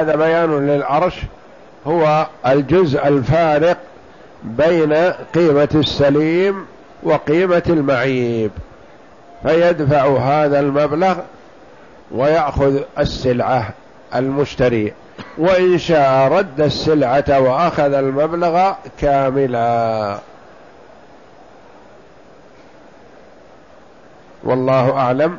هذا بيان للعرش هو الجزء الفارق بين قيمة السليم وقيمة المعيب فيدفع هذا المبلغ ويأخذ السلعة المشتري. وإن شاء رد السلعة وأخذ المبلغ كاملا. والله أعلم.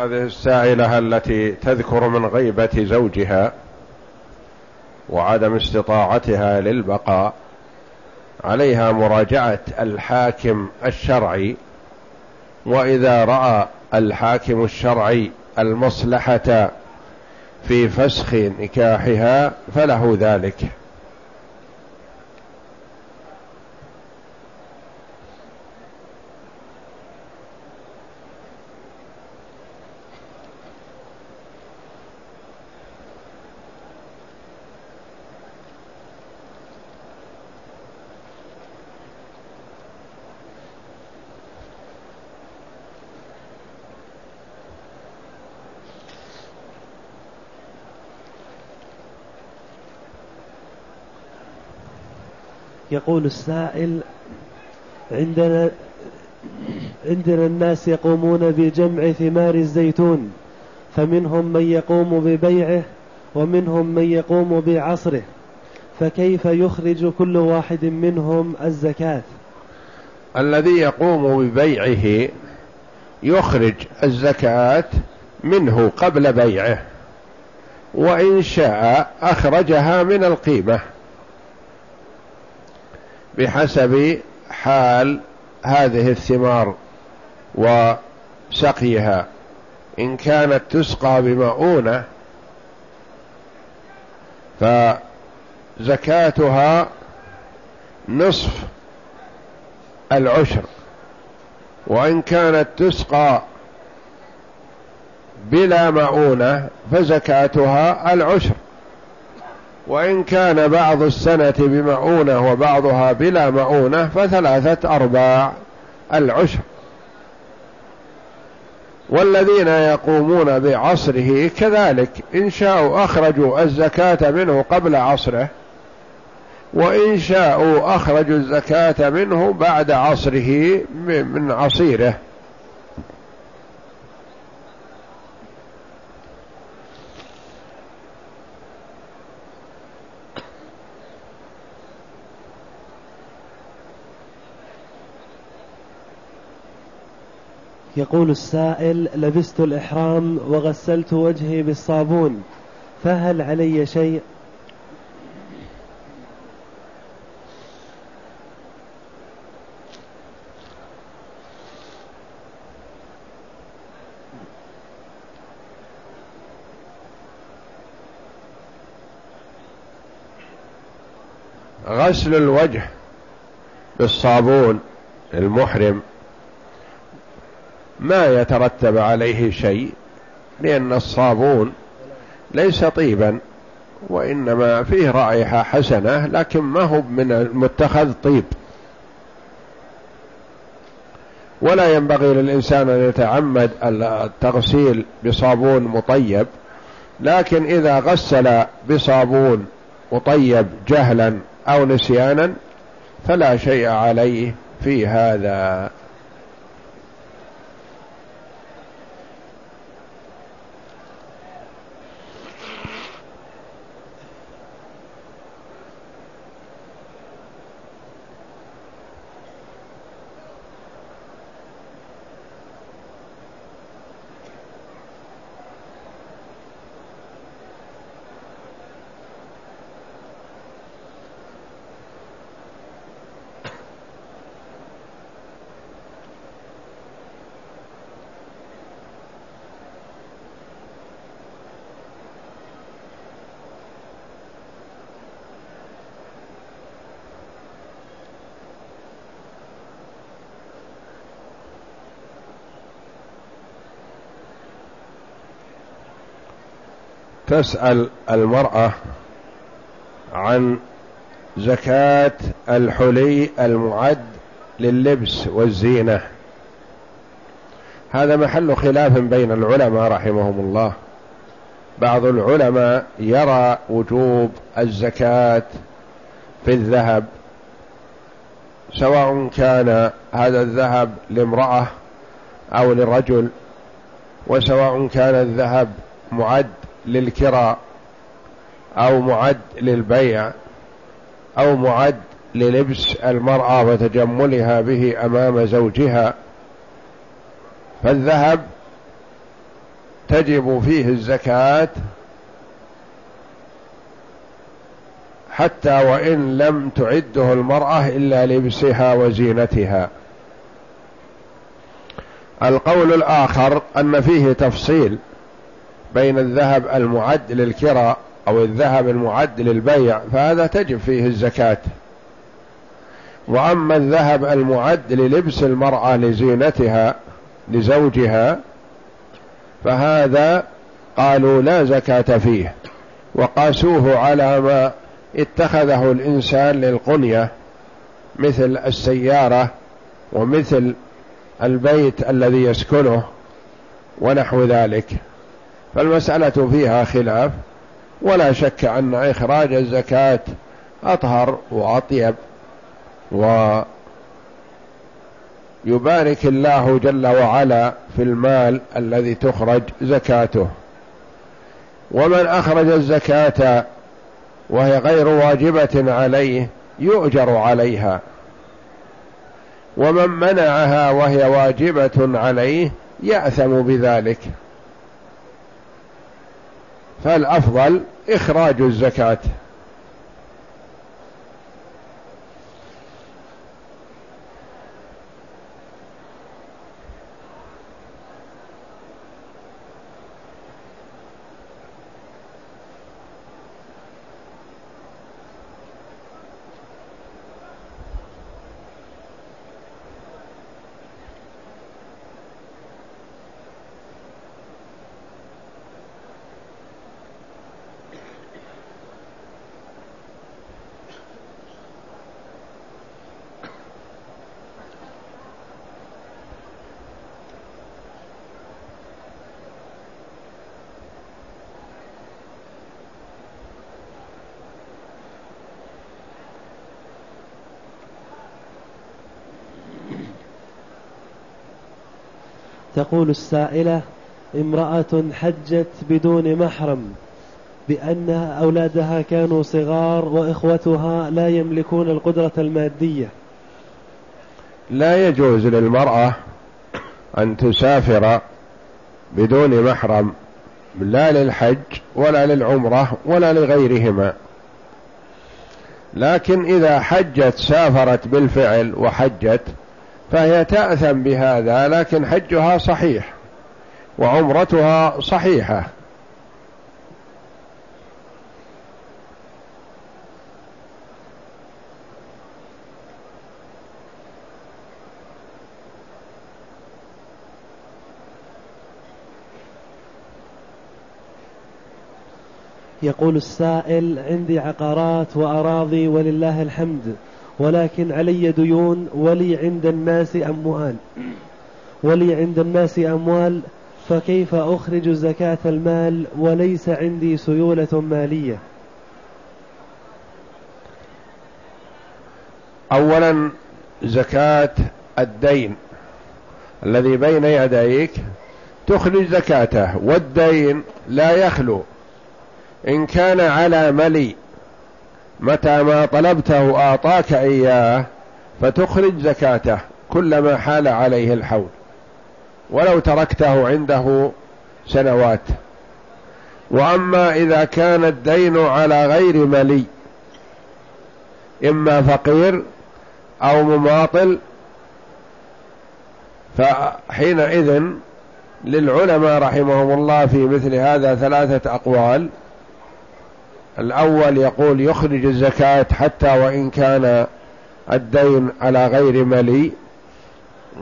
هذه السائلة التي تذكر من غيبة زوجها وعدم استطاعتها للبقاء عليها مراجعة الحاكم الشرعي. وإذا رأى الحاكم الشرعي المصلحة في فسخ نكاحها فله ذلك. يقول السائل عندنا عندنا الناس يقومون بجمع ثمار الزيتون فمنهم من يقوم ببيعه ومنهم من يقوم بعصره فكيف يخرج كل واحد منهم الزكاة؟ الذي يقوم ببيعه يخرج الزكاة منه قبل بيعه وإن شاء أخرجها من القيمة. بحسب حال هذه الثمار وسقيها. إن كانت تسقى بمؤونة فزكاتها نصف العشر. وإن كانت تسقى بلا مؤونة فزكاتها العشر. وإن كان بعض السنة بمعونة وبعضها بلا معونة فثلاثة أرباع العشر. والذين يقومون بعصره كذلك إن شاءوا أخرجوا الزكاة منه قبل عصره وإن شاءوا أخرجوا الزكاة منه بعد عصره من عصيره. يقول السائل لبست الإحرام وغسلت وجهي بالصابون فهل علي شيء؟ غسل الوجه بالصابون المحرم. ما يترتب عليه شيء لأن الصابون ليس طيبا وإنما فيه رائحة حسنة لكن ما هو من المتخذ طيب. ولا ينبغي للإنسان أن يتعمد التغسيل بصابون مطيب لكن إذا غسل بصابون مطيب جهلا أو نسيانا فلا شيء عليه في هذا. تسأل المرأة عن زكاة الحلي المعد لللبس والزينة. هذا محل خلاف بين العلماء رحمهم الله. بعض العلماء يرى وجوب الزكاة في الذهب سواء كان هذا الذهب لامرأة أو للرجل وسواء كان الذهب معد للكراء أو معد للبيع أو معد للبس المرأة وتجملها به أمام زوجها. فالذهب تجب فيه الزكاة حتى وإن لم تعده المرأة إلا لبسها وزينتها. القول الآخر أن فيه تفصيل بين الذهب المعد للكراء أو الذهب المعد للبيع فهذا تجب فيه الزكاة. وأما الذهب المعد للبس المرأة لزينتها لزوجها فهذا قالوا لا زكاة فيه وقاسوه على ما اتخذه الإنسان للقنية مثل السيارة ومثل البيت الذي يسكنه ونحو ذلك. فالمسألة فيها خلاف ولا شك أن إخراج الزكاة أطهر وأطيب ويبارك الله جل وعلا في المال الذي تخرج زكاته. ومن أخرج الزكاة وهي غير واجبة عليه يؤجر عليها ومن منعها وهي واجبة عليه يأثم بذلك. فالأفضل إخراج الزكاة. تقول السائلة امرأة حجت بدون محرم بأن أولادها كانوا صغار وإخوتها لا يملكون القدرة المادية. لا يجوز للمرأة أن تسافر بدون محرم لا للحج ولا للعمرة ولا لغيرهما. لكن إذا حجت سافرت بالفعل وحجت فهي تأثم بهذا لكن حجها صحيح وعمرتها صحيحة. يقول السائل عندي عقارات وأراضي ولله الحمد. ولكن علي ديون ولي عند الناس أموال. ولي عند الناس أموال فكيف أخرج زكاة المال وليس عندي سيولة مالية؟ أولا زكاة الدين. الذي بين يديك تخرج زكاته والدين لا يخلو. إن كان على ملي متى ما طلبته أعطاك إياه فتخرج زكاته كلما حال عليه الحول. ولو تركته عنده سنوات. وأما إذا كان الدين على غير ملي إما فقير أو مماطل فحينئذ للعلماء رحمهم الله في مثل هذا ثلاثة أقوال. الأول يقول يخرج الزكاة حتى وإن كان الدين على غير ملي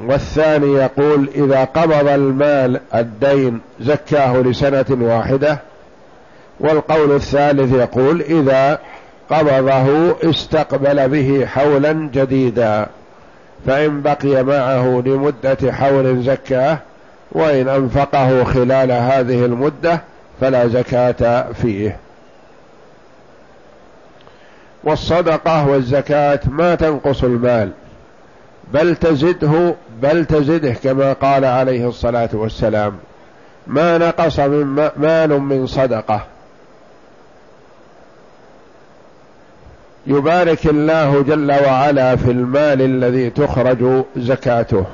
والثاني يقول إذا قبض المال الدين زكاه لسنة واحدة. والقول الثالث يقول إذا قبضه استقبل به حولا جديدا. فإن بقي معه لمدة حول زكاه وإن أنفقه خلال هذه المدة فلا زكاة فيه. والصدقة والزكاة ما تنقص المال. بل تزده بل تزده كما قال عليه الصلاة والسلام. ما نقص من مال من صدقة. يبارك الله جل وعلا في المال الذي تخرج زكاته.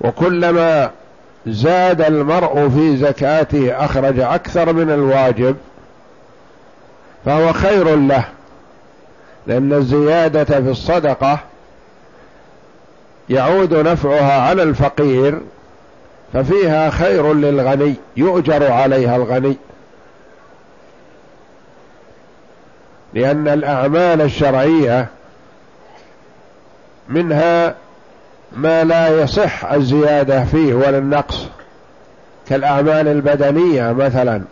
وكلما زاد المرء في زكاته أخرج أكثر من الواجب. فهو خير له. لأن الزيادة في الصدقة يعود نفعها على الفقير ففيها خير للغني يؤجر عليها الغني. لأن الأعمال الشرعية منها ما لا يصح الزيادة فيه ولا النقص. كالأعمال البدنية مثلا.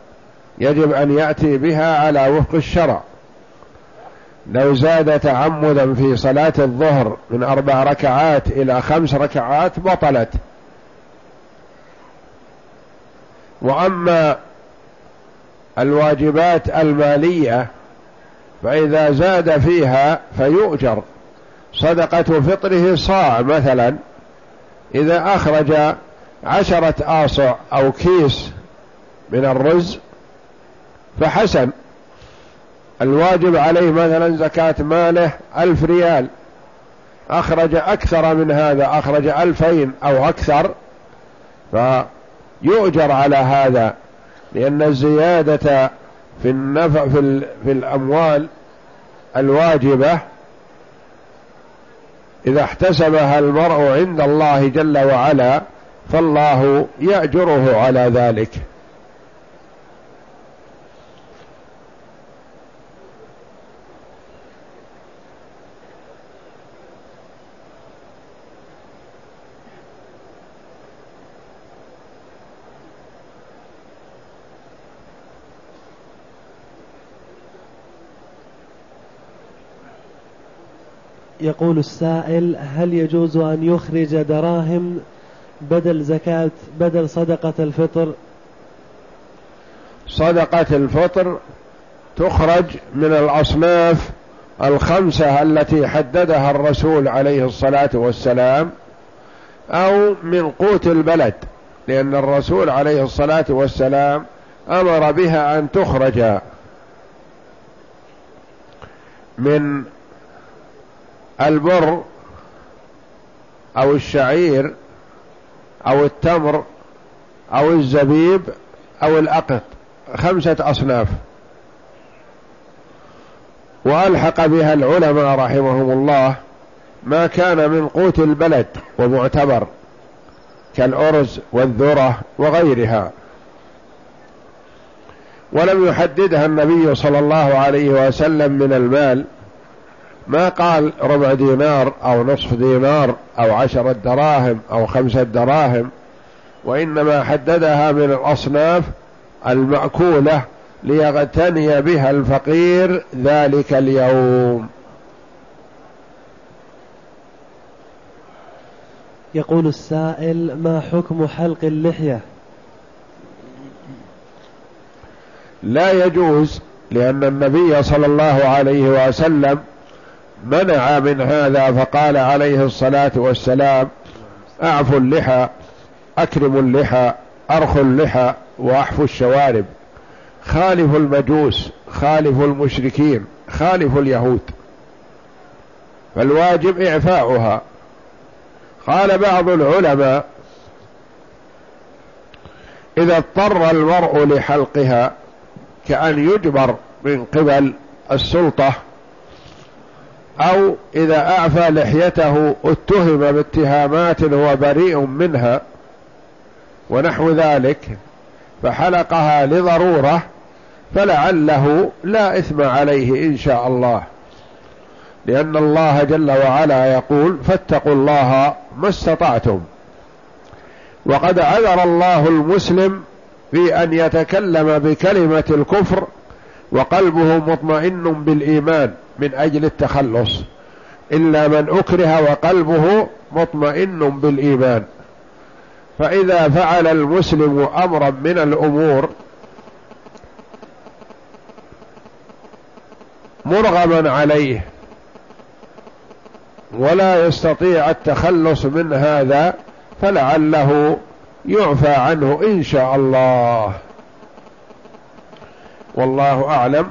يجب أن يأتي بها على وفق الشرع. لو زاد تعمدا في صلاة الظهر من أربع ركعات إلى خمس ركعات بطلت. وأما الواجبات المالية فإذا زاد فيها فيؤجر. صدقة فطره صاع مثلا إذا أخرج عشرة آصع أو كيس من الرز فحسن الواجب عليه مثلا زكاة ماله ألف ريال. أخرج أكثر من هذا أخرج ألفين أو أكثر فيؤجر على هذا لأن الزيادة في النفع في, في الأموال الواجبة إذا احتسبها المرء عند الله جل وعلا فالله يأجره على ذلك. يقول السائل هل يجوز أن يخرج دراهم بدل زكاة بدل صدقة الفطر؟ صدقة الفطر تخرج من الأصناف الخمسة التي حددها الرسول عليه الصلاة والسلام أو من قوت البلد لأن الرسول عليه الصلاة والسلام أمر بها أن تخرج من البر أو الشعير أو التمر أو الزبيب أو الأقط. خمسة أصناف. وألحق بها العلماء رحمهم الله ما كان من قوت البلد ومعتبر كالأرز والذرة وغيرها. ولم يحددها النبي صلى الله عليه وسلم من المال ما قال ربع دينار أو نصف دينار أو عشرة دراهم أو خمسة دراهم وإنما حددها من الأصناف المأكولة ليغتني بها الفقير ذلك اليوم. يقول السائل ما حكم حلق اللحية؟ لا يجوز لأن النبي صلى الله عليه وسلم منع من هذا فقال عليه الصلاة والسلام اعفوا اللحى اكرموا اللحى ارخوا اللحى واحفوا الشوارب. خالفوا المجوس خالفوا المشركين خالفوا اليهود. فالواجب إعفاؤها. قال بعض العلماء إذا اضطر المرء لحلقها كأن يجبر من قبل السلطة أو إذا أعفى لحيته اتهم باتهامات هو بريء منها ونحو ذلك فحلقها لضرورة فلعله لا إثم عليه إن شاء الله. لأن الله جل وعلا يقول فاتقوا الله ما استطعتم. وقد عذر الله المسلم في أن يتكلم بكلمة الكفر وقلبه مطمئن بالإيمان. من أجل التخلص إلا من أكره وقلبه مطمئن بالإيمان. فإذا فعل المسلم أمرا من الأمور مرغما عليه ولا يستطيع التخلص من هذا فلعله يعفى عنه إن شاء الله. والله أعلم.